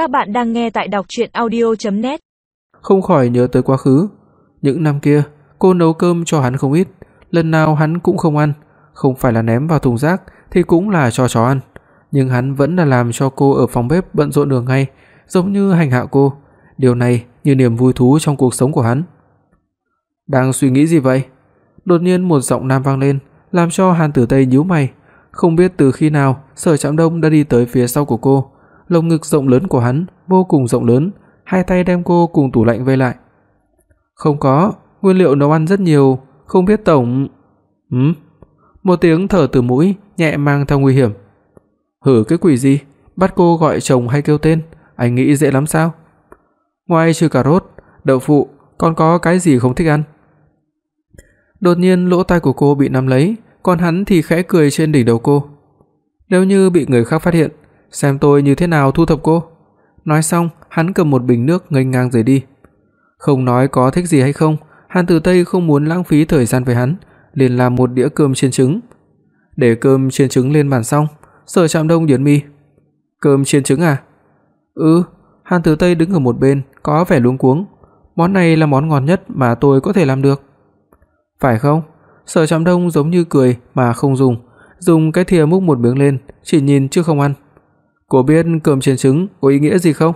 Các bạn đang nghe tại đọc audio net Không khỏi nhớ tới quá khứ, những năm kia, cô nấu cơm cho hắn không ít, lần nào hắn cũng không ăn, không phải là ném vào thùng rác thì cũng là cho chó ăn, nhưng hắn vẫn là làm cho cô ở phòng bếp bận rộn đường ngày, giống như hành hạ cô. Điều này như niềm vui thú trong cuộc sống của hắn. Đang suy nghĩ gì vậy? Đột nhiên một giọng nam vang lên, làm cho Hàn Tử Tây nhíu mày. Không biết từ khi nào, Sở Trạm Đông đã đi tới phía sau của cô, lồng ngực rộng lớn của hắn vô cùng rộng lớn, hai tay đem cô cùng tủ lạnh vây lại. "Không có, nguyên liệu nấu ăn rất nhiều, không biết tổng..." "Ừm?" Một tiếng thở từ mũi, nhẹ mang theo nguy hiểm. "Hử cái quỷ gì? Bắt cô gọi chồng hay kêu tên, anh nghĩ dễ lắm sao?" Ngoài trừ cà rốt, đậu phụ, còn có cái gì không thích ăn? Đột nhiên lỗ tai của cô bị nắm lấy, còn hắn thì khẽ cười trên đỉnh đầu cô. Nếu như bị người khác phát hiện, xem tôi như thế nào thu thập cô. Nói xong, hắn cầm một bình nước nghênh ngang rời đi. Không nói có thích gì hay không, Hàn Tử Tây không muốn lãng phí thời gian với hắn, liền làm một đĩa cơm chiên trứng. Để cơm chiên trứng lên bàn xong, Sở Trạm Đông nhướng mi. "Cơm chiên trứng à?" "Ừ." Hàn Tử Tây đứng ở một bên, có vẻ luống cuống. "Món này là món ngon nhất mà tôi có thể làm được." "Phải không?" Sở Trạm Đông giống như cười mà không dùng, dùng cái thìa múc một miếng lên, chỉ nhìn chứ không ăn. "Cô biết cơm chiên trứng có ý nghĩa gì không?"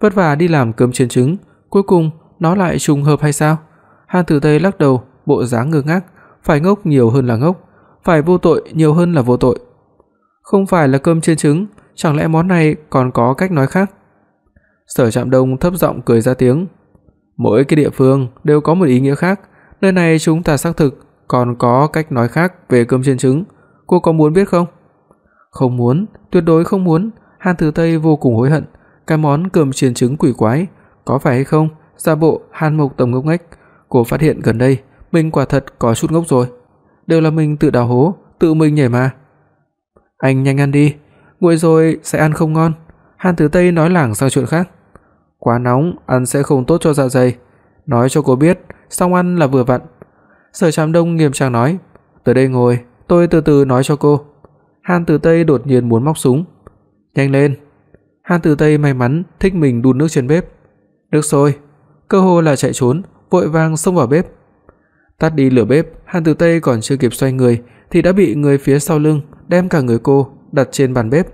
Vất vả đi làm cơm chiên trứng, cuối cùng nó lại trùng hợp hay sao? Hàn Tử Tây lắc đầu, bộ dáng ngơ ngác, phải ngốc nhiều hơn là ngốc, phải vô tội nhiều hơn là vô tội. Không phải là cơm chiên trứng, chẳng lẽ món này còn có cách nói khác? Sở Trạm Đông thấp giọng cười ra tiếng. Mỗi cái địa phương đều có một ý nghĩa khác, nơi này chúng ta xác thực còn có cách nói khác về cơm chiên trứng, cô có muốn biết không? Không muốn, tuyệt đối không muốn, Hàn Tử Tây vô cùng hối hận, cái món cơm chiên trứng quỷ quái, có phải hay không? Giả bộ Hàn Mộc Tổng ngốc nghếch, cô phát hiện gần đây mình quả thật có chút ngốc rồi, đều là mình tự đào hố, tự mình nhảy mà. Anh nhanh ăn đi, nguội rồi sẽ ăn không ngon. Hàn Tử Tây nói lảng sang chuyện khác. Quá nóng, ăn sẽ không tốt cho dạ dày. Nói cho cô biết, xong ăn là vừa vặn. Sở Trạm Đông nghiêm trang nói, "Tới đây ngồi, tôi từ từ nói cho cô." Hàn Tử Tây đột nhiên muốn móc súng. "Nhanh lên." Hàn Tử Tây may mắn thích mình đun nước trên bếp. Nước sôi, cơ hồ là chạy trốn, vội vàng xông vào bếp. Tắt đi lửa bếp, Hàn Tử Tây còn chưa kịp xoay người thì đã bị người phía sau lưng đem cả người cô đặt trên bàn bếp.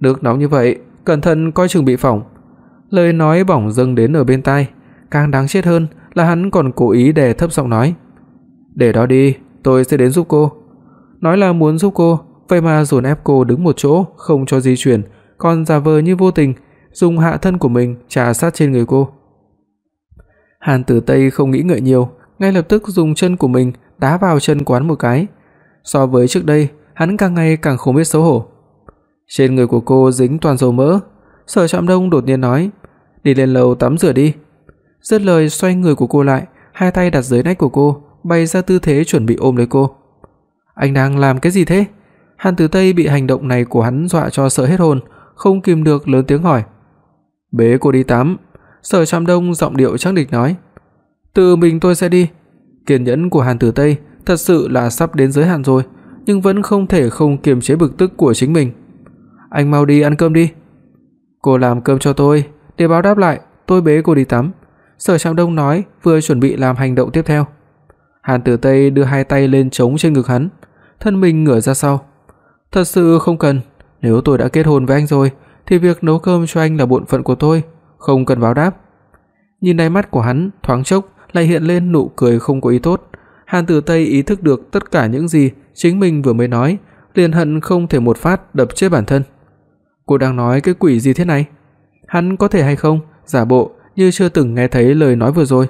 Nước nóng như vậy, cẩn thận coi chừng bị phỏng. Lời nói bỏng dâng đến ở bên tai, càng đáng chết hơn là hắn còn cố ý đè thấp giọng nói: "Để đó đi, tôi sẽ đến giúp cô." Nói là muốn giúp cô, vậy mà dồn ép cô đứng một chỗ không cho di chuyển, còn giả vờ như vô tình, dùng hạ thân của mình trà sát trên người cô. Hàn Tử Tây không nghĩ ngợi nhiều, ngay lập tức dùng chân của mình đá vào chân quán một cái. So với trước đây, hắn càng ngày càng không biết xấu hổ. Trên người của cô dính toàn dầu mỡ, Sở Trạm Đông đột nhiên nói, "Đi lên lầu tắm rửa đi." Dứt lời xoay người của cô lại, hai tay đặt dưới nách của cô, bày ra tư thế chuẩn bị ôm lấy cô. Anh đang làm cái gì thế? Hàn Tử Tây bị hành động này của hắn dọa cho sợ hết hồn, không kìm được lớn tiếng hỏi. "Bế cô đi tắm." Sở Trạm Đông giọng điệu chắc địch nói. "Tự mình tôi sẽ đi." Kiên nhẫn của Hàn Tử Tây thật sự là sắp đến giới hạn rồi, nhưng vẫn không thể không kiềm chế bực tức của chính mình. "Anh mau đi ăn cơm đi." "Cô làm cơm cho tôi, để báo đáp lại, tôi bế cô đi tắm." Sở Trạm Đông nói, vừa chuẩn bị làm hành động tiếp theo. Hàn Tử Tây đưa hai tay lên chống trên ngực hắn, thân mình ngửa ra sau. "Thật sự không cần, nếu tôi đã kết hôn với anh rồi thì việc nấu cơm cho anh là bổn phận của tôi, không cần báo đáp." Nhìn đáy mắt của hắn, thoáng chốc lại hiện lên nụ cười không có ý tốt. Hàn Tử Tây ý thức được tất cả những gì chính mình vừa mới nói, liền hận không thể một phát đập chết bản thân. Cô đang nói cái quỷ gì thế này? Hắn có thể hay không giả bộ như chưa từng nghe thấy lời nói vừa rồi?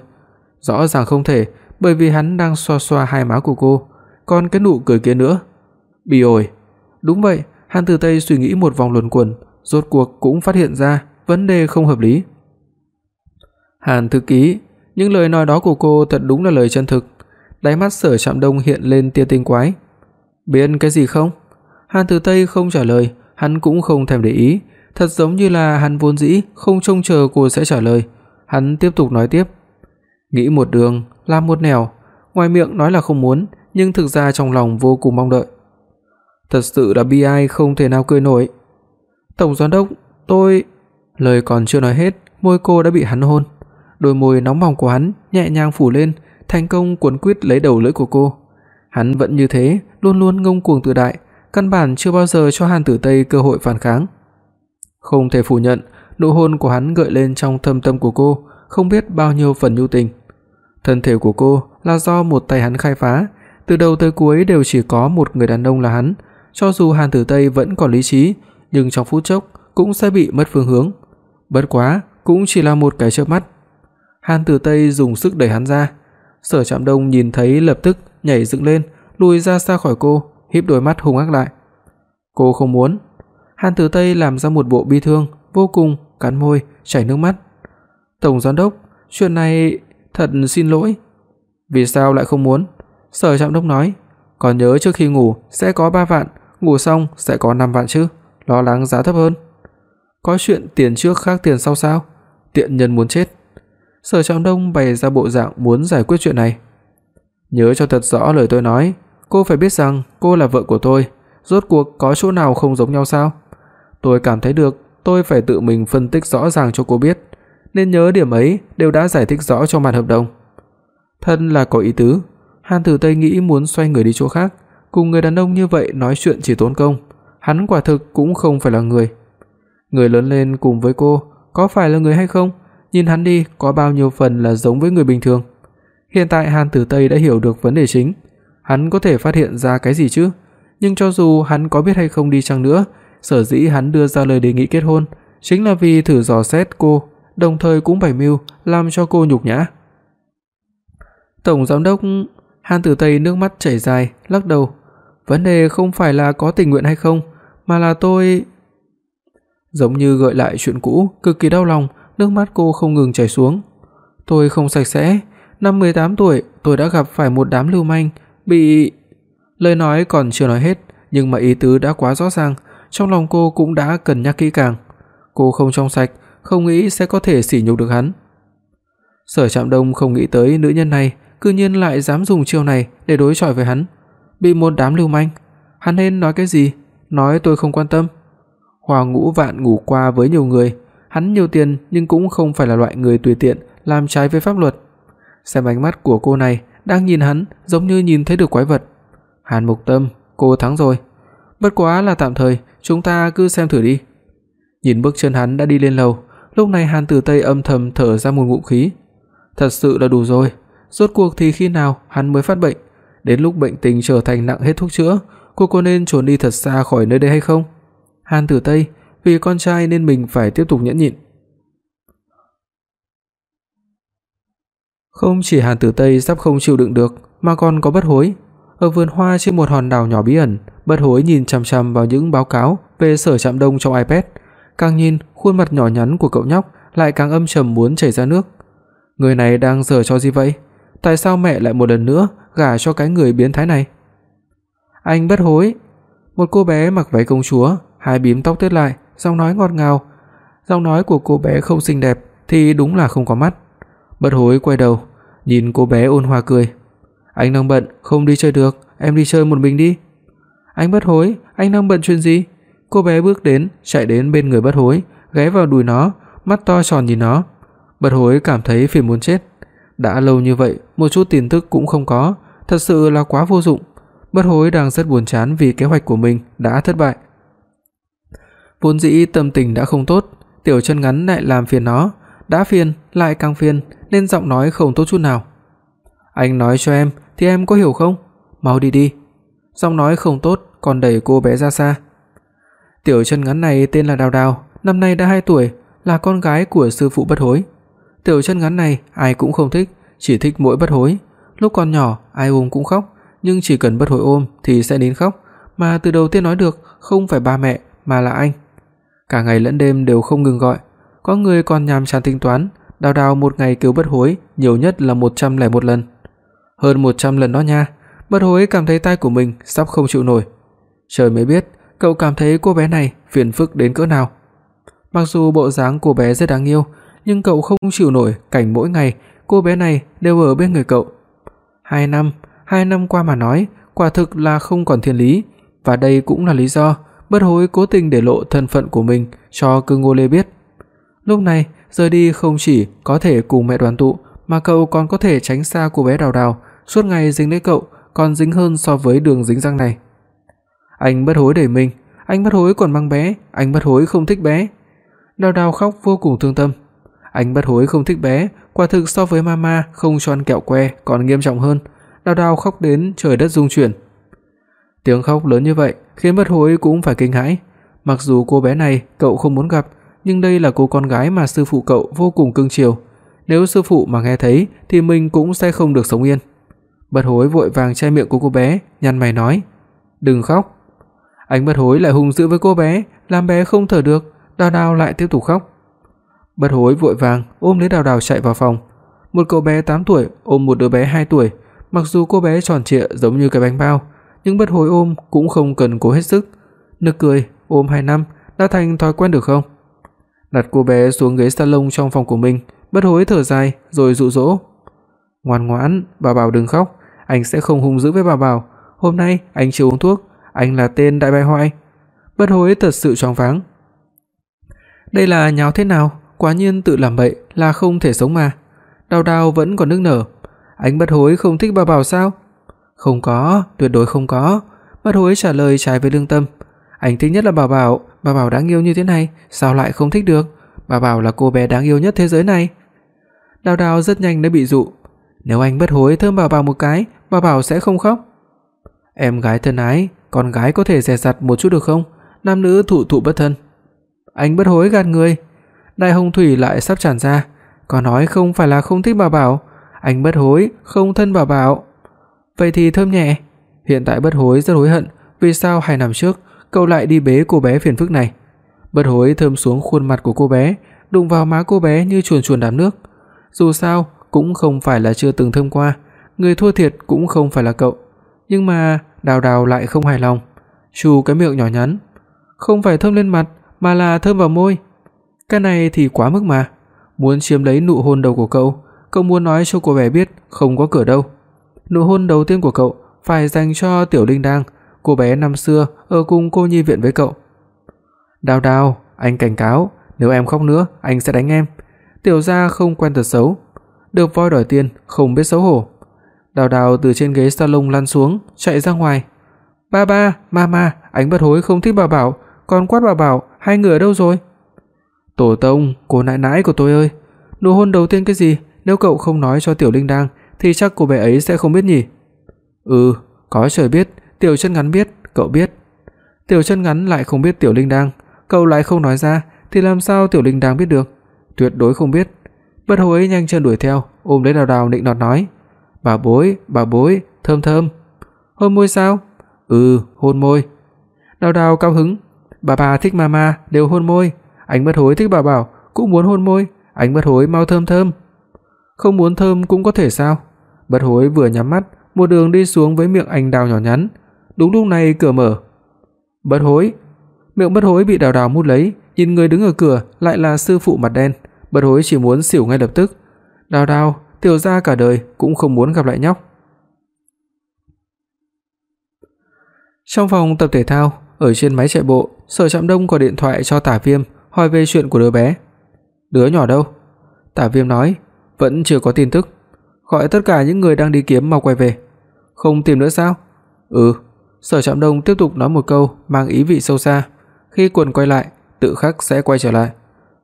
Rõ ràng không thể, bởi vì hắn đang xoa xoa hai má của cô, còn cái nụ cười kia nữa. bị ổi. Đúng vậy, Hàn Tử Tây suy nghĩ một vòng luẩn quẩn, rốt cuộc cũng phát hiện ra vấn đề không hợp lý. Hàn thư ký, những lời nói đó của cô thật đúng là lời chân thực. Đáy mắt Sở Trạm Đông hiện lên tia tinh quái. Biết cái gì không? Hàn Tử Tây không trả lời, hắn cũng không thèm để ý, thật giống như là hắn vốn dĩ không trông chờ cô sẽ trả lời. Hắn tiếp tục nói tiếp. Nghĩ một đường, làm một nẻo, ngoài miệng nói là không muốn, nhưng thực ra trong lòng vô cùng mong đợi. Thật sự là bi ai không thể nào cười nổi. Tổng giám đốc, tôi Lời còn chưa nói hết, môi cô đã bị hắn hôn. Đôi môi nóng bỏng của hắn nhẹ nhàng phủ lên, thành công cuốn quýt lấy đầu lưỡi của cô. Hắn vẫn như thế, luôn luôn ngông cuồng tự đại, căn bản chưa bao giờ cho Hàn Tử Tây cơ hội phản kháng. Không thể phủ nhận, nụ hôn của hắn gợi lên trong thâm tâm của cô không biết bao nhiêu phần nhu tình. Thân thể của cô là do một tay hắn khai phá, từ đầu tới cuối đều chỉ có một người đàn ông là hắn, cho dù Hàn Tử Tây vẫn còn lý trí, nhưng trong phút chốc cũng sẽ bị mất phương hướng. Bất quá, cũng chỉ là một cái chớp mắt. Hàn Tử Tây dùng sức đẩy hắn ra. Sở Trạm Đông nhìn thấy lập tức nhảy dựng lên, lùi ra xa khỏi cô, híp đôi mắt hung ác lại. Cô không muốn. Hàn Tử Tây làm ra một bộ bi thương, vô cùng cắn môi, chảy nước mắt. "Tổng giám đốc, chuyện này thật xin lỗi." "Vì sao lại không muốn?" Sở Trạm Đốc nói, "Còn nhớ trước khi ngủ sẽ có 3 vạn, ngủ xong sẽ có 5 vạn chứ, lo lắng giá thấp hơn." "Có chuyện tiền trước khác tiền sau sao?" Tiện nhân muốn chết. Sở Trọng Đông bày ra bộ dạng muốn giải quyết chuyện này. "Nhớ cho thật rõ lời tôi nói, cô phải biết rằng cô là vợ của tôi, rốt cuộc có chỗ nào không giống nhau sao? Tôi cảm thấy được, tôi phải tự mình phân tích rõ ràng cho cô biết, nên nhớ điểm ấy đều đã giải thích rõ trong bản hợp đồng." Thân là có ý tứ, Hàn Tử Tây nghĩ muốn xoay người đi chỗ khác, cùng người đàn ông như vậy nói chuyện chỉ tốn công, hắn quả thực cũng không phải là người. Người lớn lên cùng với cô, có phải là người hay không? Nhìn hắn đi, có bao nhiêu phần là giống với người bình thường. Hiện tại Hàn Tử Tây đã hiểu được vấn đề chính, hắn có thể phát hiện ra cái gì chứ? Nhưng cho dù hắn có biết hay không đi chăng nữa, sở dĩ hắn đưa ra lời đề nghị kết hôn chính là vì thử dò xét cô, đồng thời cũng bày mưu làm cho cô nhục nhã. Tổng giám đốc Hàn Tử Tây nước mắt chảy dài, lắc đầu. Vấn đề không phải là có tình nguyện hay không, mà là tôi giống như gợi lại chuyện cũ, cực kỳ đau lòng, nước mắt cô không ngừng chảy xuống. Tôi không sạch sẽ, năm 18 tuổi tôi đã gặp phải một đám lưu manh, bị Lời nói còn chưa nói hết, nhưng mà ý tứ đã quá rõ ràng, trong lòng cô cũng đã cân nhắc kỹ càng. Cô không trong sạch, không nghĩ sẽ có thể sỉ nhục được hắn. Sở Trạm Đông không nghĩ tới nữ nhân này cư nhiên lại dám dùng chiêu này để đối chọi với hắn. Bị một đám lưu manh, hắn nên nói cái gì? Nói tôi không quan tâm. Hoa Ngũ Vạn ngủ qua với nhiều người, hắn nhiều tiền nhưng cũng không phải là loại người tùy tiện làm trái với pháp luật. Xem ánh mắt của cô này đang nhìn hắn giống như nhìn thấy được quái vật. Hàn Mục Tâm, cô thắng rồi. Bất quá là tạm thời, chúng ta cứ xem thử đi. Nhìn bước chân hắn đã đi lên lầu, lúc này Hàn Tử Tây âm thầm thở ra một ngụm khí. Thật sự là đủ rồi, rốt cuộc thì khi nào hắn mới phát bệnh? Đến lúc bệnh tình trở thành nặng hết thuốc chữa, cô có nên trốn đi thật xa khỏi nơi đây hay không? Hàn Tử Tây, vì con trai nên mình phải tiếp tục nhẫn nhịn. Không chỉ Hàn Tử Tây sắp không chịu đựng được, mà còn có bất hối. Ở vườn hoa trên một hòn đảo nhỏ bí ẩn, bất hối nhìn chằm chằm vào những báo cáo về Sở Trạm Đông trong iPad, càng nhìn, khuôn mặt nhỏ nhắn của cậu nhóc lại càng âm trầm muốn chảy ra nước. Người này đang giở trò gì vậy? Tại sao mẹ lại một lần nữa gả cho cái người biến thái này? Anh bất hối. Một cô bé mặc váy công chúa, hai bím tóc tết lại, giọng nói ngọt ngào. Giọng nói của cô bé không xinh đẹp thì đúng là không có mắt. Bất hối quay đầu, nhìn cô bé ôn hòa cười. Anh đang bận, không đi chơi được, em đi chơi một mình đi. Anh bất hối, anh đang bận chuyện gì? Cô bé bước đến, chạy đến bên người bất hối, ghé vào đùi nó, mắt to tròn nhìn nó. Bất hối cảm thấy phiền muốn chết. Đã lâu như vậy, một chút tin tức cũng không có, thật sự là quá vô dụng. Bất hối đang rất buồn chán vì kế hoạch của mình đã thất bại. Vốn dĩ tâm tình đã không tốt, tiểu chân ngắn lại làm phiền nó, đã phiền lại càng phiền nên giọng nói không tốt chút nào. Anh nói cho em thì em có hiểu không? Mau đi đi. Giọng nói không tốt còn đẩy cô bé ra xa. Tiểu chân ngắn này tên là Đào Đào, năm nay đã 2 tuổi, là con gái của sư phụ Bất Hối. Tiểu chân ngắn này ai cũng không thích, chỉ thích mỗi Bất Hối. Lúc còn nhỏ ai ôm cũng khóc, nhưng chỉ cần Bất Hối ôm thì sẽ nín khóc, mà từ đầu tiên nói được không phải ba mẹ mà là anh. Cả ngày lẫn đêm đều không ngừng gọi, có người còn nhàm chán tính toán, Đào Đào một ngày kêu Bất Hối nhiều nhất là 101 lần. Hơn 100 lần đó nha. Bất Hối cảm thấy tai của mình sắp không chịu nổi. Trời mới biết, cậu cảm thấy cô bé này phiền phức đến cỡ nào. Mặc dù bộ dáng cô bé rất đáng yêu, nhưng cậu không chịu nổi cảnh mỗi ngày cô bé này đều ở bên người cậu. 2 năm, 2 năm qua mà nói, quả thực là không còn thiên lý, và đây cũng là lý do Bất Hối cố tình để lộ thân phận của mình cho Cư Ngô Lê biết. Lúc này, rời đi không chỉ có thể cùng mẹ đoàn tụ, mà cậu còn có thể tránh xa cô bé Đào Đào, suốt ngày dính lấy cậu, còn dính hơn so với đường dính răng này. Anh bất hối đẩy mình, anh bất hối còn mang bé, anh bất hối không thích bé. Đào Đào khóc vô cùng thương tâm. Anh bất hối không thích bé, quả thực so với mama không cho ăn kẹo que còn nghiêm trọng hơn. Đào Đào khóc đến trời đất rung chuyển. Tiếng khóc lớn như vậy khiến bất hối cũng phải kinh hãi. Mặc dù cô bé này cậu không muốn gặp, nhưng đây là cô con gái mà sư phụ cậu vô cùng cưng chiều. Nếu sư phụ mà nghe thấy thì mình cũng sẽ không được sống yên. Bất hối vội vàng che miệng của cô bé, nhăn mày nói: "Đừng khóc." Anh bất hối lại hung dữ với cô bé, làm bé không thở được, Đào Đào lại tiếp tục khóc. Bất hối vội vàng ôm lấy Đào Đào chạy vào phòng. Một cậu bé 8 tuổi ôm một đứa bé 2 tuổi, mặc dù cô bé tròn trịa giống như cái bánh bao, nhưng bất hối ôm cũng không cần cố hết sức. Nực cười, ôm 2 năm đã thành thói quen được không? Đặt cô bé xuống ghế salon trong phòng của mình, bất hối thở dài rồi dụ dỗ. Ngoan ngoãn, bà Bảo đừng khóc, anh sẽ không hung dữ với bà Bảo, hôm nay anh chưa uống thuốc, anh là tên đại bại hoại. Bất hối thật sự choáng váng. Đây là nháo thế nào, quả nhiên tự làm bậy là không thể sống mà. Đào Đào vẫn còn nức nở. Anh bất hối không thích bà Bảo sao? Không có, tuyệt đối không có. Bất hối trả lời trái với lương tâm. Anh thích nhất là bà Bảo, bà Bảo đáng yêu như thế này, sao lại không thích được? Bà Bảo là cô bé đáng yêu nhất thế giới này. Đào Đào rất nhanh đã bị dụ. Nếu anh bất hối thơm bà Bảo một cái, bà Bảo sẽ không khóc. Em gái thân ái, con gái có thể dè dặt một chút được không? Nam nữ thụ thụ bất thân. Anh bất hối gạt người. Đại hồng thủy lại sắp tràn ra, có nói không phải là không thích bà Bảo, anh bất hối không thân bà Bảo. Vậy thì thơm nhẹ. Hiện tại bất hối rất hối hận, vì sao hai năm trước cậu lại đi bế cô bé phiền phức này. Bất hối thơm xuống khuôn mặt của cô bé, đụng vào má cô bé như chuồn chuồn đám nước. Dù sao cũng không phải là chưa từng thơm qua, người thua thiệt cũng không phải là cậu. Nhưng mà Đào Đào lại không hài lòng, chu cái miệng nhỏ nhắn, không phải thơm lên mặt mà là thơm vào môi. Cái này thì quá mức mà. Muốn chiếm lấy nụ hôn đầu của cậu, cậu muốn nói cho cô bé biết không có cửa đâu. Nụ hôn đầu tiên của cậu phải dành cho Tiểu Linh Đang, cô bé năm xưa ở cùng cô nhi viện với cậu. Đào Đào, anh cảnh cáo, nếu em khóc nữa, anh sẽ đánh em. Tiểu gia không quen tật xấu, được voi đòi tiền, không biết xấu hổ. Đào Đào từ trên ghế salon lăn xuống, chạy ra ngoài. "Ba ba, mama, anh bất hối không thích bà Bảo, còn quát bà Bảo, hai người ở đâu rồi?" "Tổ tông, cô nãi nãi của tôi ơi, nụ hôn đầu tiên cái gì, nếu cậu không nói cho Tiểu Linh Đang thì chắc cô bé ấy sẽ không biết nhỉ?" "Ừ, có trời biết, Tiểu Chân ngắn biết, cậu biết." Tiểu Chân ngắn lại không biết Tiểu Linh Đang, cậu lại không nói ra thì làm sao Tiểu Linh Đang biết được? Tuyệt đối không biết. Bất hối nhanh chân đuổi theo, ôm lấy Đào Đào nịnh nọt nói: "Bà bối, bà bối, thơm thơm." "Hôn môi sao?" "Ừ, hôn môi." Đào Đào cao hứng, "Bà bà thích mama đều hôn môi, anh mất hối thích bà bảo cũng muốn hôn môi, anh mất hối mau thơm thơm." "Không muốn thơm cũng có thể sao?" Bất hối vừa nhắm mắt, một đường đi xuống với miệng anh đào nhỏ nhắn. Đúng lúc này cửa mở. "Bất hối." Miệng bất hối bị Đào Đào mút lấy, nhìn người đứng ở cửa lại là sư phụ mặt đen, bất hối chỉ muốn xỉu ngay lập tức. Đào Đào, tiểu gia cả đời cũng không muốn gặp lại nhóc. Trong phòng tập thể thao, ở trên máy chạy bộ, Sở Trạm Đông gọi điện thoại cho Tả Viêm, hỏi về chuyện của đứa bé. "Đứa nhỏ đâu?" Tả Viêm nói, "Vẫn chưa có tin tức. Gọi tất cả những người đang đi kiếm mau quay về." "Không tìm nữa sao?" "Ừ." Sở Trạm Đông tiếp tục nói một câu mang ý vị sâu xa, khi quần quay lại, tự khắc sẽ quay trở lại.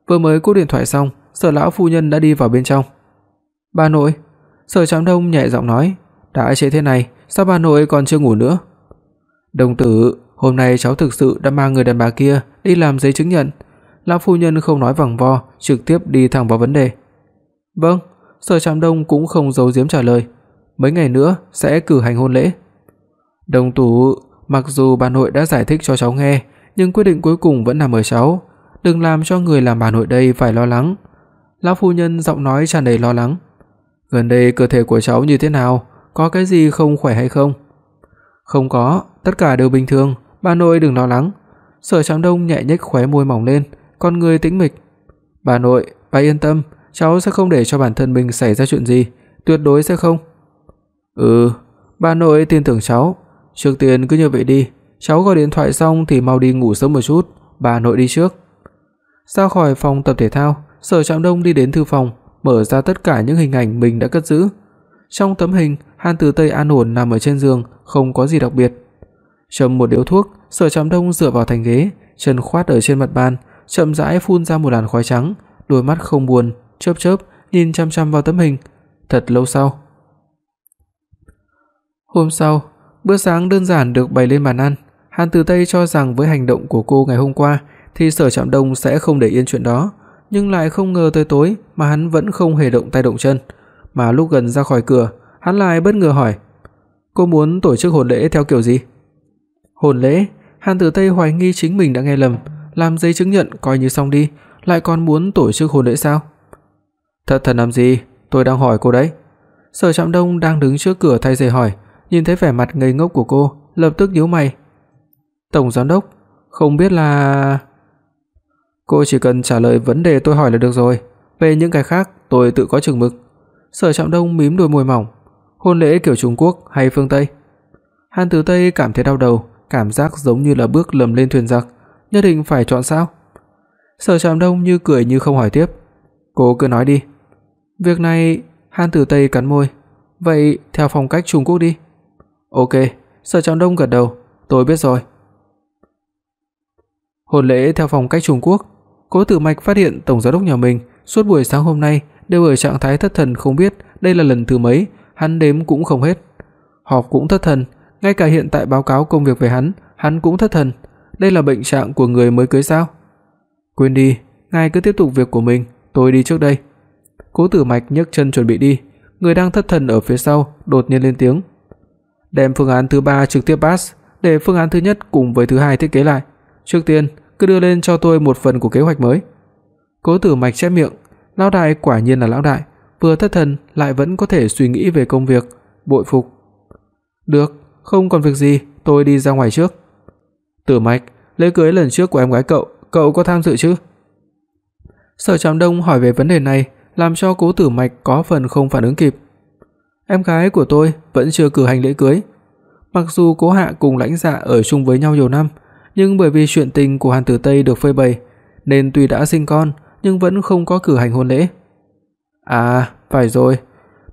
Vừa mới cúp điện thoại xong, Sở lão phu nhân đã đi vào bên trong. "Bà nội." Sở Trạm Đông nhẹ giọng nói, "Đã trễ thế này, sao bà nội còn chưa ngủ nữa?" "Đồng tử, hôm nay cháu thực sự đã mang người đàn bà kia đi làm giấy chứng nhận." Lão phu nhân không nói vòng vo, trực tiếp đi thẳng vào vấn đề. "Vâng." Sở Trạm Đông cũng không giấu giếm trả lời, "Mấy ngày nữa sẽ cử hành hôn lễ." Đồng Tú, mặc dù bà nội đã giải thích cho cháu nghe, nhưng quyết định cuối cùng vẫn nằm ở cháu, đừng làm cho người làm bà nội đây phải lo lắng. Lão phu nhân giọng nói tràn đầy lo lắng. Gần đây cơ thể của cháu như thế nào, có cái gì không khỏe hay không? Không có, tất cả đều bình thường, bà nội đừng lo lắng. Sở Trạm Đông nhẹ nhếch khóe môi mỏng lên, con người tĩnh mịch. Bà nội, bà yên tâm, cháu sẽ không để cho bản thân mình xảy ra chuyện gì, tuyệt đối sẽ không. Ừ, bà nội tin tưởng cháu, trước tiên cứ như vậy đi, cháu gọi điện thoại xong thì mau đi ngủ sớm một chút, bà nội đi trước. Ra khỏi phòng tập thể thao, Sở Trạm Đông đi đến thư phòng, mở ra tất cả những hình ảnh mình đã cất giữ. Trong tấm hình, Hàn Tử Tây an ổn nằm ở trên giường, không có gì đặc biệt. Châm một điếu thuốc, Sở Trạm Đông dựa vào thành ghế, chân khoát ở trên mặt bàn, chậm rãi phun ra một làn khói trắng, đôi mắt không buồn, chớp chớp nhìn chăm chăm vào tấm hình. Thật lâu sau. Hôm sau, bữa sáng đơn giản được bày lên bàn ăn. Hàn Tử Tây cho rằng với hành động của cô ngày hôm qua thì Sở Trạm Đông sẽ không để yên chuyện đó, nhưng lại không ngờ tới tối mà hắn vẫn không hề động tay động chân, mà lúc gần ra khỏi cửa, hắn lại bất ngờ hỏi: "Cô muốn tổ chức hôn lễ theo kiểu gì?" Hôn lễ? Hàn Tử Tây hoài nghi chính mình đã nghe lầm, làm giấy chứng nhận coi như xong đi, lại còn muốn tổ chức hôn lễ sao? Thật thần làm gì, tôi đang hỏi cô đấy. Sở Trạm Đông đang đứng trước cửa thay giày hỏi, nhìn thấy vẻ mặt ngây ngốc của cô, lập tức nhíu mày. "Tổng giám đốc, không biết là..." Cô chỉ cần trả lời vấn đề tôi hỏi là được rồi, về những cái khác tôi tự có chừng mực. Sở Trạm Đông mím đôi môi mỏng, hôn lễ kiểu Trung Quốc hay phương Tây? Hàn Tử Tây cảm thấy đau đầu, cảm giác giống như là bước lầm lên thuyền giặc, nhất định phải chọn sao? Sở Trạm Đông như cười như không hỏi tiếp. Cô cứ nói đi. Việc này, Hàn Tử Tây cắn môi. Vậy theo phong cách Trung Quốc đi. Ok, Sở Trạm Đông gật đầu, tôi biết rồi. Hôn lễ theo phong cách Trung Quốc, Cố Tử Mạch phát hiện tổng giám đốc nhà mình suốt buổi sáng hôm nay đều ở trạng thái thất thần không biết đây là lần thứ mấy, hắn đếm cũng không hết. Họp cũng thất thần, ngay cả hiện tại báo cáo công việc về hắn, hắn cũng thất thần. Đây là bệnh trạng của người mới cưới sao? Quên đi, ngài cứ tiếp tục việc của mình, tôi đi trước đây. Cố Tử Mạch nhấc chân chuẩn bị đi, người đang thất thần ở phía sau đột nhiên lên tiếng. Đem phương án thứ 3 trực tiếp pass, để phương án thứ nhất cùng với thứ hai thiết kế lại. Trước tiên, cứ đưa lên cho tôi một phần của kế hoạch mới. Cố Tử Mạch chép miệng, lão đại quả nhiên là lão đại, vừa thất thần lại vẫn có thể suy nghĩ về công việc, bội phục. Được, không còn việc gì, tôi đi ra ngoài trước. Tử Mạch, lễ cưới lần trước của em gái cậu, cậu có tham dự chứ? Sở Trạm Đông hỏi về vấn đề này, làm cho Cố Tử Mạch có phần không phản ứng kịp. Em gái của tôi vẫn chưa cử hành lễ cưới. Mặc dù Cố Hạ cùng Lãnh Dạ ở chung với nhau nhiều năm, nhưng bởi vì chuyện tình của Hàn Tử Tây được phơi bày, nên tuy đã sinh con nhưng vẫn không có cử hành hôn lễ. À, phải rồi,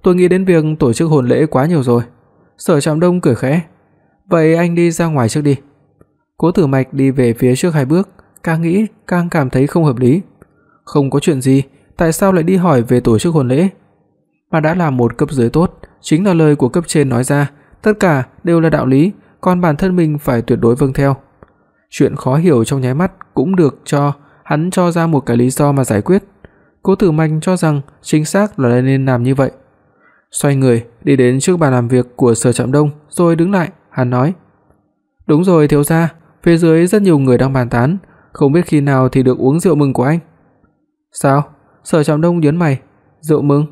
tôi nghĩ đến việc tổ chức hôn lễ quá nhiều rồi. Sở Trạm Đông cười khẽ, "Vậy anh đi ra ngoài trước đi." Cố Tử Mạch đi về phía trước hai bước, càng nghĩ càng cảm thấy không hợp lý. Không có chuyện gì, tại sao lại đi hỏi về tổ chức hôn lễ? Mà đã là một cấp dưới tốt, chính là lời của cấp trên nói ra, tất cả đều là đạo lý, còn bản thân mình phải tuyệt đối vâng theo. Chuyện khó hiểu trong nháy mắt cũng được cho hắn cho ra một cái lý do mà giải quyết. Cố Tử Mạch cho rằng chính xác là nên làm như vậy. Xoay người, đi đến trước bàn làm việc của Sở Trạm Đông, rồi đứng lại, hắn nói: "Đúng rồi thiếu gia, phía dưới rất nhiều người đang bàn tán, không biết khi nào thì được uống rượu mừng của anh." "Sao?" Sở Trạm Đông nhướng mày, "Rượu mừng?"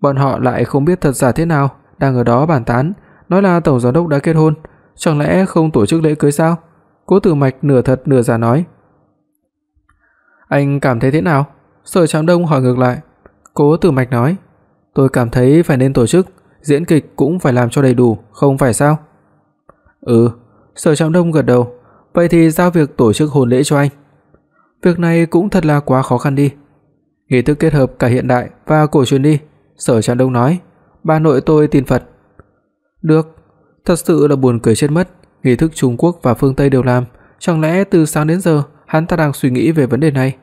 Bọn họ lại không biết thật giả thế nào, đang ở đó bàn tán, nói là tổng giám đốc đã kết hôn, chẳng lẽ không tổ chức lễ cưới sao? Cố Tử Mạch nửa thật nửa giả nói. Anh cảm thấy thế nào? Sở Trạm Đông hỏi ngược lại. Cố Tử Mạch nói, tôi cảm thấy phải nên tổ chức, diễn kịch cũng phải làm cho đầy đủ, không phải sao? Ừ, Sở Trạm Đông gật đầu, vậy thì giao việc tổ chức hôn lễ cho anh. Việc này cũng thật là quá khó khăn đi. Nghi thức kết hợp cả hiện đại và cổ truyền đi, Sở Trạm Đông nói, bà nội tôi tin Phật. Được, thật sự là buồn cười chết mất, nghi thức Trung Quốc và phương Tây đều làm, chẳng lẽ từ sáng đến giờ hắn ta đang suy nghĩ về vấn đề này?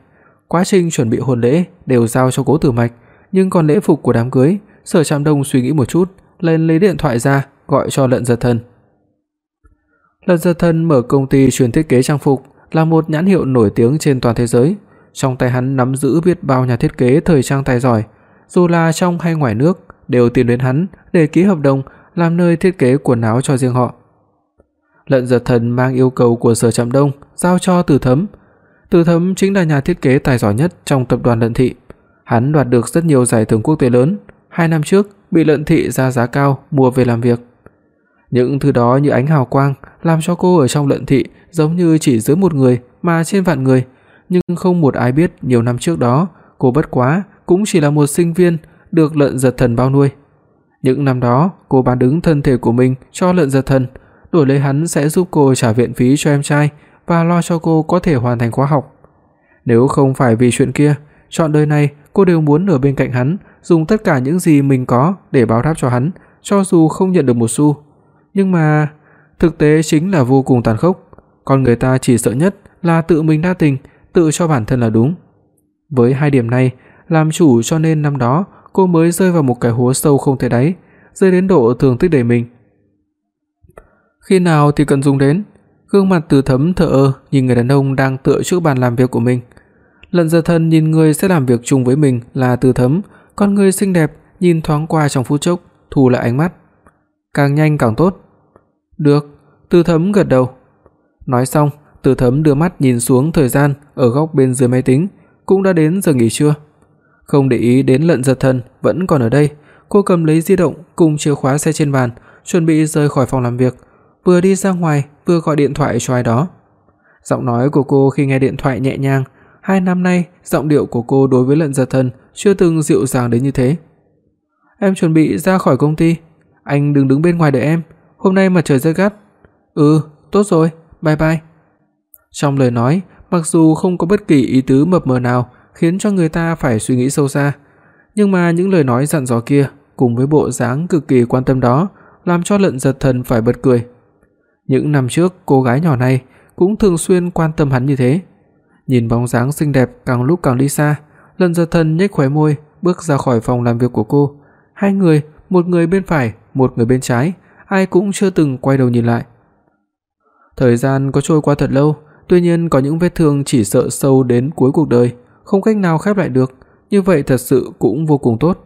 Quá trình chuẩn bị hôn lễ đều giao cho Cố Tử Mạch, nhưng còn lễ phục của đám cưới, Sở Trạm Đông suy nghĩ một chút, lên lấy điện thoại ra, gọi cho Lận Giật Thần. Lật Giật Thần mở công ty chuyên thiết kế trang phục, là một nhãn hiệu nổi tiếng trên toàn thế giới. Trong tay hắn nắm giữ biết bao nhà thiết kế thời trang tài giỏi, dù là trong hay ngoài nước đều tìm đến hắn để ký hợp đồng làm nơi thiết kế quần áo cho riêng họ. Lận Giật Thần mang yêu cầu của Sở Trạm Đông giao cho Từ Thấm. Từ Thấm chính là nhà thiết kế tài giỏi nhất trong tập đoàn Lận Thị. Hắn đoạt được rất nhiều giải thưởng quốc tế lớn, hai năm trước bị Lận Thị ra giá cao mua về làm việc. Những thứ đó như ánh hào quang làm cho cô ở trong Lận Thị giống như chỉ dưới một người mà trên vạn người, nhưng không một ai biết nhiều năm trước đó cô bất quá cũng chỉ là một sinh viên được Lận Giật Thần bao nuôi. Những năm đó, cô bán đứng thân thể của mình cho Lận Giật Thần, đổi lấy hắn sẽ giúp cô trả viện phí cho em trai và lo cho cô có thể hoàn thành khóa học. Nếu không phải vì chuyện kia, chọn đời này cô đều muốn ở bên cạnh hắn, dùng tất cả những gì mình có để báo đáp cho hắn, cho dù không nhận được một xu. Nhưng mà thực tế chính là vô cùng tàn khốc, con người ta chỉ sợ nhất là tự mình đa tình, tự cho bản thân là đúng. Với hai điểm này, làm chủ cho nên năm đó cô mới rơi vào một cái hố sâu không thể đáy, rơi đến độ thường tích đầy mình. Khi nào thì cần dùng đến? Gương mặt Từ Thấm thở ơ nhìn người đàn ông đang tựa trước bàn làm việc của mình. Lần Giật Thần nhìn người sẽ làm việc chung với mình là Từ Thấm, con người xinh đẹp nhìn thoáng qua trong phút chốc, thu lại ánh mắt. Càng nhanh càng tốt. Được, Từ Thấm gật đầu. Nói xong, Từ Thấm đưa mắt nhìn xuống thời gian ở góc bên dưới máy tính, cũng đã đến giờ nghỉ trưa. Không để ý đến Lận Giật Thần vẫn còn ở đây, cô cầm lấy di động cùng chìa khóa xe trên bàn, chuẩn bị rời khỏi phòng làm việc, vừa đi ra ngoài vừa gọi điện thoại cho ai đó. Giọng nói của cô khi nghe điện thoại nhẹ nhàng, hai năm nay giọng điệu của cô đối với Lận Giật Thần chưa từng dịu dàng đến như thế. Em chuẩn bị ra khỏi công ty, anh đừng đứng bên ngoài đợi em, hôm nay mà trời rất gắt. Ừ, tốt rồi, bye bye. Trong lời nói, mặc dù không có bất kỳ ý tứ mập mờ nào khiến cho người ta phải suy nghĩ sâu xa, nhưng mà những lời nói dặn dò kia cùng với bộ dáng cực kỳ quan tâm đó, làm cho Lận Giật Thần phải bật cười. Những năm trước, cô gái nhỏ này cũng thường xuyên quan tâm hắn như thế. Nhìn bóng dáng xinh đẹp càng lúc càng đi xa, Lận Giật Thần nhếch khóe môi, bước ra khỏi phòng làm việc của cô. Hai người, một người bên phải, một người bên trái, ai cũng chưa từng quay đầu nhìn lại. Thời gian có trôi qua thật lâu, tuy nhiên có những vết thương chỉ sợ sâu đến cuối cuộc đời, không cách nào khép lại được, như vậy thật sự cũng vô cùng tốt.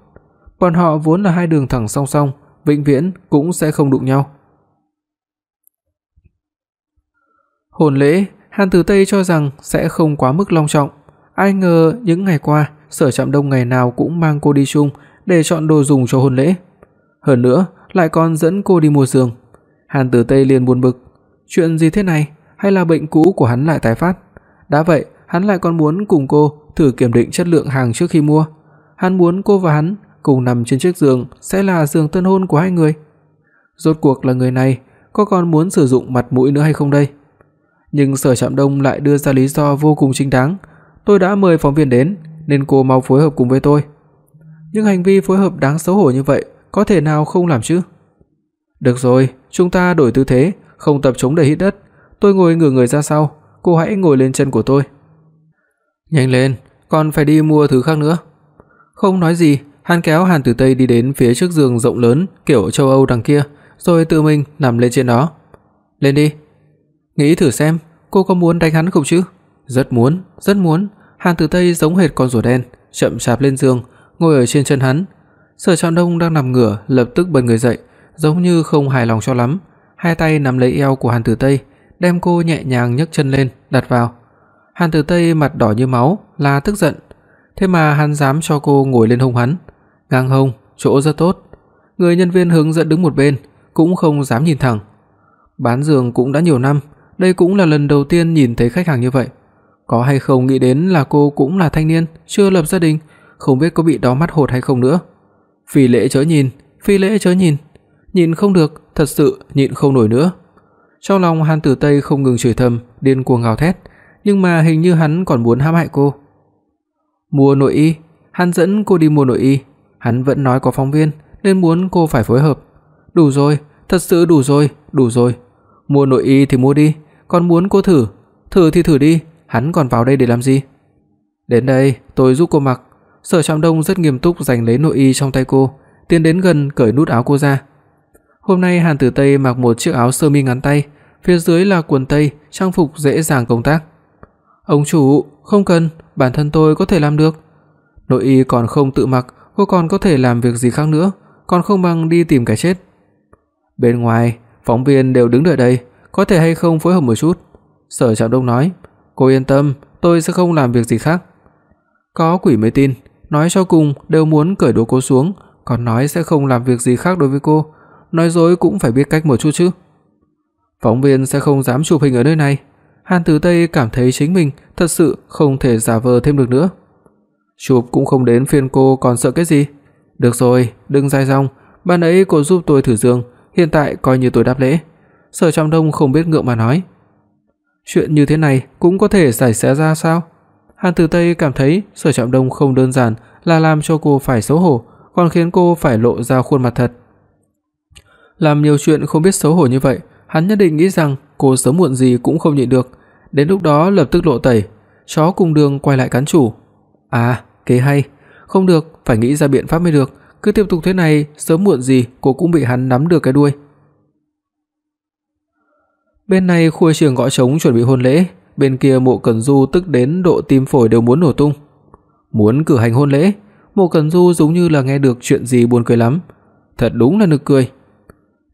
Bọn họ vốn là hai đường thẳng song song, vĩnh viễn cũng sẽ không đụng nhau. Hôn lễ, Hàn Tử Tây cho rằng sẽ không quá mức long trọng, ai ngờ những ngày qua, Sở Trạm Đông ngày nào cũng mang cô đi chung để chọn đồ dùng cho hôn lễ. Hơn nữa, lại còn dẫn cô đi mua giường. Hàn Tử Tây liền buồn bực, chuyện gì thế này, hay là bệnh cũ của hắn lại tái phát? Đã vậy, hắn lại còn muốn cùng cô thử kiểm định chất lượng hàng trước khi mua. Hắn muốn cô và hắn cùng nằm trên chiếc giường sẽ là giường tân hôn của hai người. Rốt cuộc là người này có còn muốn sử dụng mặt mũi nữa hay không đây? Nhưng Sở Trạm Đông lại đưa ra lý do vô cùng chính đáng, tôi đã mời phóng viên đến nên cô mau phối hợp cùng với tôi. Nhưng hành vi phối hợp đáng xấu hổ như vậy có thể nào không làm chứ? Được rồi, chúng ta đổi tư thế, không tập chống đẩy hít đất, tôi ngồi ngửa người ra sau, cô hãy ngồi lên chân của tôi. Nhanh lên, còn phải đi mua thứ khác nữa. Không nói gì, hắn kéo Hàn Tử Tây đi đến phía trước giường rộng lớn kiểu châu Âu đằng kia, rồi tự mình nằm lên trên đó. Lên đi. Nghĩ thử xem, cô có muốn đánh hắn không chứ? Rất muốn, rất muốn. Hàn Tử Tây giống hệt con rùa đen, chậm chạp lên giường, ngồi ở trên chân hắn. Sở Trạm Đông đang nằm ngửa, lập tức bật người dậy, giống như không hài lòng cho lắm, hai tay nắm lấy eo của Hàn Tử Tây, đem cô nhẹ nhàng nhấc chân lên, đặt vào. Hàn Tử Tây mặt đỏ như máu, là tức giận, thế mà hắn dám cho cô ngồi lên hông hắn. Ngang hông, chỗ rất tốt. Người nhân viên hướng dẫn đứng một bên, cũng không dám nhìn thẳng. Bán giường cũng đã nhiều năm, đây cũng là lần đầu tiên nhìn thấy khách hàng như vậy. Có hay không nghĩ đến là cô cũng là thanh niên, chưa lập gia đình, không biết có bị đỏ mắt hột hay không nữa. Phi lễ chớ nhìn, phi lễ chớ nhìn. Nhìn không được, thật sự nhịn không nổi nữa. Trong lòng Hàn Tử Tây không ngừng chửi thầm, điên cuồng gào thét, nhưng mà hình như hắn còn muốn hãm hại cô. Mua nội y, hắn dẫn cô đi mua nội y, hắn vẫn nói có phóng viên nên muốn cô phải phối hợp. Đủ rồi, thật sự đủ rồi, đủ rồi. Mua nội y thì mua đi, còn muốn cô thử, thử thì thử đi, hắn còn vào đây để làm gì? Đến đây, tôi giúp cô mặc. Sở Trạm Đông rất nghiêm túc giành lấy nội y trong tay cô, tiến đến gần cởi nút áo cô ra. Hôm nay Hàn Tử Tây mặc một chiếc áo sơ mi ngắn tay, phía dưới là quần tây, trang phục dễ dàng công tác. "Ông chủ, không cần, bản thân tôi có thể làm được." Nội y còn không tự mặc, cô còn có thể làm việc gì khác nữa, còn không bằng đi tìm cái chết. Bên ngoài, phóng viên đều đứng đợi đây, có thể hay không phối hợp một chút?" Sở Trạm Đông nói. "Cô yên tâm, tôi sẽ không làm việc gì khác." Có quỷ mới tin, nói cho cùng đều muốn cởi đồ cô xuống, còn nói sẽ không làm việc gì khác đối với cô, nói dối cũng phải biết cách một chút chứ. Phóng viên sẽ không dám chụp hình ở nơi này. Hàn Tử Tây cảm thấy chính mình thật sự không thể giả vờ thêm được nữa. Chụp cũng không đến phiên cô còn sợ cái gì? Được rồi, đừng dài dòng, ban nãy cô giúp tôi thử giường, hiện tại coi như tôi đáp lễ. Sở Trọng Đông không biết ngượng mà nói. Chuyện như thế này cũng có thể xảy ra ra sao? Hàn Tử Tây cảm thấy Sở Trạm Đông không đơn giản là làm cho cô phải xấu hổ, còn khiến cô phải lộ ra khuôn mặt thật. Làm nhiều chuyện không biết xấu hổ như vậy, hắn nhất định nghĩ rằng cô sớm muộn gì cũng không nhịn được, đến lúc đó lập tức lộ tẩy, chó cùng đường quay lại cắn chủ. À, kế hay, không được, phải nghĩ ra biện pháp mới được, cứ tiếp tục thế này, sớm muộn gì cô cũng bị hắn nắm được cái đuôi. Bên này khu trường gõ trống chuẩn bị hôn lễ, bên kia Mộ Cẩn Du tức đến độ tim phổi đều muốn nổ tung. Muốn cử hành hôn lễ, Mộ Cẩn Du giống như là nghe được chuyện gì buồn cười lắm, thật đúng là nực cười.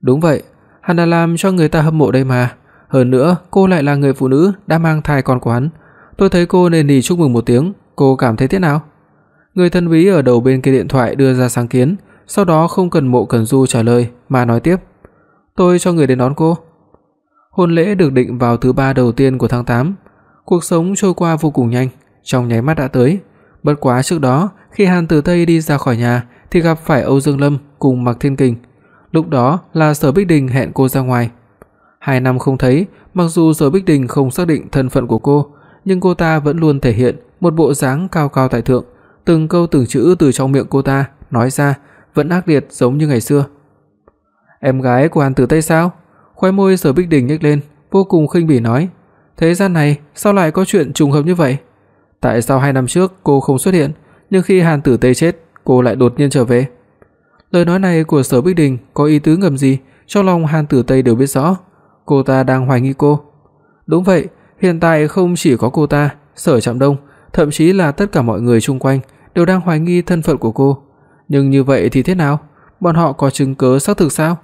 Đúng vậy, hắn đã làm cho người ta hâm mộ đây mà, hơn nữa cô lại là người phụ nữ đã mang thai con của hắn. Tôi thấy cô nên đi chúc mừng một tiếng, cô cảm thấy thế nào? Người thân bí ở đầu bên kia điện thoại đưa ra sáng kiến, sau đó không cần Mộ Cẩn Du trả lời mà nói tiếp. "Tôi cho người đến đón cô." Hôn lễ được định vào thứ ba đầu tiên của tháng 8. Cuộc sống trôi qua vô cùng nhanh, trong nháy mắt đã tới. Bất quá trước đó, khi Hàn Tử Tây đi ra khỏi nhà thì gặp phải Âu Dương Lâm cùng Mạc Thiên Kình. Lúc đó là Sở Bích Đình hẹn cô ra ngoài. Hai năm không thấy, mặc dù Sở Bích Đình không xác định thân phận của cô, nhưng cô ta vẫn luôn thể hiện một bộ dáng cao cao tại thượng, từng câu từng chữ từ trong miệng cô ta nói ra vẫn ác liệt giống như ngày xưa. "Em gái của Hàn Tử Tây sao?" Khóe môi Sở Bích Đình nhếch lên, vô cùng khinh bỉ nói, "Thế gian này sao lại có chuyện trùng hợp như vậy? Tại sao hai năm trước cô không xuất hiện, nhưng khi Hàn Tử Tây chết, cô lại đột nhiên trở về?" Lời nói này của Sở Bích Đình có ý tứ ngầm gì, trong lòng Hàn Tử Tây đều biết rõ. Cô ta đang hoài nghi cô. Đúng vậy, hiện tại không chỉ có cô ta, Sở Trạm Đông, thậm chí là tất cả mọi người xung quanh đều đang hoài nghi thân phận của cô. Nhưng như vậy thì thế nào? Bọn họ có chứng cứ xác thực sao?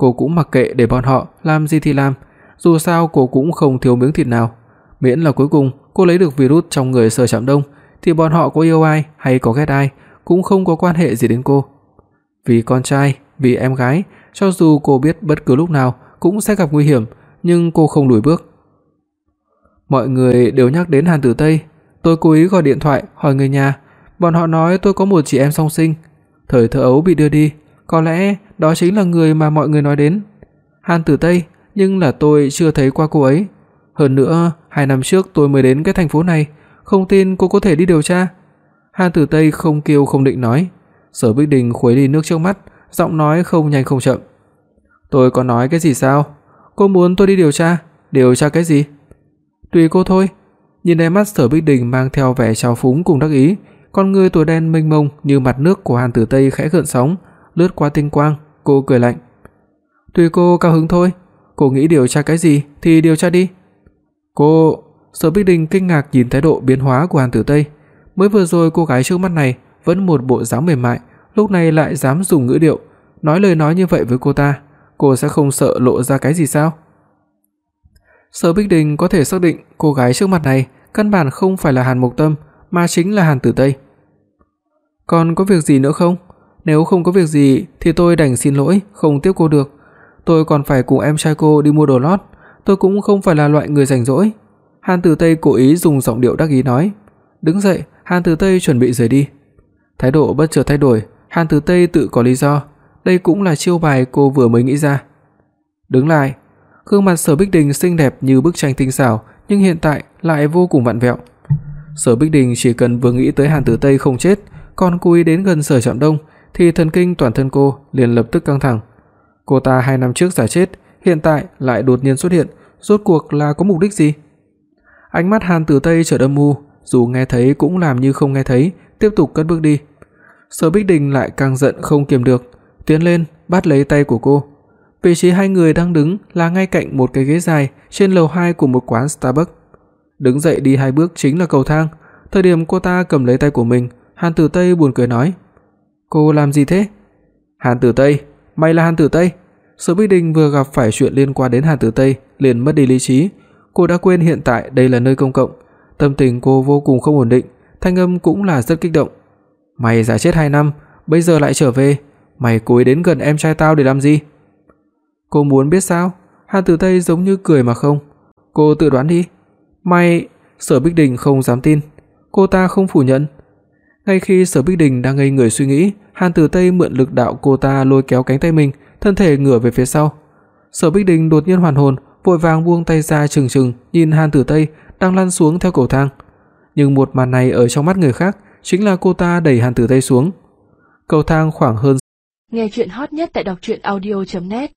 Cô cũng mặc kệ để bọn họ làm gì thì làm, dù sao cô cũng không thiếu miếng thịt nào. Miễn là cuối cùng cô lấy được virus trong người Sở Trạm Đông thì bọn họ có yêu ai hay có ghét ai cũng không có quan hệ gì đến cô. Vì con trai, vì em gái, cho dù cô biết bất cứ lúc nào cũng sẽ gặp nguy hiểm, nhưng cô không lùi bước. Mọi người đều nhắc đến Hàn Tử Tây, tôi cố ý gọi điện thoại hỏi người nhà, bọn họ nói tôi có một chị em song sinh, thời thơ ấu bị đưa đi, có lẽ đó chính là người mà mọi người nói đến. Hàn Tử Tây, nhưng là tôi chưa thấy qua cô ấy. Hơn nữa, hai năm trước tôi mới đến cái thành phố này, không tin cô có thể đi điều tra. Hàn Tử Tây không kiêu không định nói. Sở Bích Đình khuấy đi nước trước mắt, giọng nói không nhanh không chậm. Tôi có nói cái gì sao? Cô muốn tôi đi điều tra? Điều tra cái gì? Tùy cô thôi. Nhìn đáy mắt Sở Bích Đình mang theo vẻ trào phúng cùng đắc ý, con người tuổi đen mênh mông như mặt nước của Hàn Tử Tây khẽ gợn sóng, lướt qua tinh quang, cô cười lạnh. "Tùy cô cao hứng thôi, cô nghĩ điều tra cái gì thì điều tra đi." Cô, Sở Bích Đình kinh ngạc nhìn thái độ biến hóa của Hàn Tử Tây, mới vừa rồi cô gái trước mắt này vẫn một bộ dáng mềm mại, lúc này lại dám dùng ngữ điệu nói lời nói như vậy với cô ta, cô sẽ không sợ lộ ra cái gì sao? Sở Bích Đình có thể xác định cô gái trước mặt này căn bản không phải là Hàn Mộc Tâm, mà chính là Hàn Tử Tây. Còn có việc gì nữa không? Nếu không có việc gì thì tôi đành xin lỗi, không tiếp cô được. Tôi còn phải cùng em trai cô đi mua đồ lót, tôi cũng không phải là loại người rảnh rỗi. Hàn Tử Tây cố ý dùng giọng điệu đắc ý nói. Đứng dậy, Hàn Tử Tây chuẩn bị rời đi. Thái độ bất chợt thay đổi, Hàn Tử Tây tự có lý do, đây cũng là chiêu bài cô vừa mới nghĩ ra. Đứng lại, gương mặt Sở Bích Đình xinh đẹp như bức tranh tinh xảo, nhưng hiện tại lại vô cùng vặn vẹo. Sở Bích Đình chỉ cần vừa nghĩ tới Hàn Tử Tây không chết, còn cố ý đến gần Sở Trạm Đông thì thần kinh toàn thân cô liền lập tức căng thẳng. Cô ta 2 năm trước giả chết, hiện tại lại đột nhiên xuất hiện, rốt cuộc là có mục đích gì? Ánh mắt Hàn Tử Tây trở âm u, dù nghe thấy cũng làm như không nghe thấy, tiếp tục cất bước đi. Sở Bích Đình lại càng giận không kiềm được, tiến lên bắt lấy tay của cô. Vị trí hai người đang đứng là ngay cạnh một cái ghế dài trên lầu 2 của một quán Starbucks. Đứng dậy đi hai bước chính là cầu thang. Thời điểm cô ta cầm lấy tay của mình, Hàn Tử Tây buồn cười nói: "Cô làm gì thế?" "Hàn Tử Tây, mày là Hàn Tử Tây?" Sở Bích Đình vừa gặp phải chuyện liên quan đến Hàn Tử Tây, liền mất đi lý trí. Cô đã quên hiện tại đây là nơi công cộng, tâm tình cô vô cùng không ổn định, thanh âm cũng là rất kích động. "Mày giả chết 2 năm, bây giờ lại trở về, mày cố ý đến gần em trai tao để làm gì?" Cô muốn biết sao? Hàn Tử Tây giống như cười mà không. Cô tự đoán đi. Mày, Sở Bích Đình không dám tin, cô ta không phủ nhận. Ngay khi Sở Bích Đình đang ngây người suy nghĩ, Hàn Tử Tây mượn lực đạo cô ta lôi kéo cánh tay mình, thân thể ngửa về phía sau. Sở Bích Đình đột nhiên hoàn hồn, vội vàng buông tay ra chừng chừng nhìn Hàn Tử Tây đang lăn xuống theo cầu thang. nhưng một màn này ở trong mắt người khác chính là cô ta đẩy Hàn Tử Tây xuống. Cầu thang khoảng hơn Nghe truyện hot nhất tại doctruyenaudio.net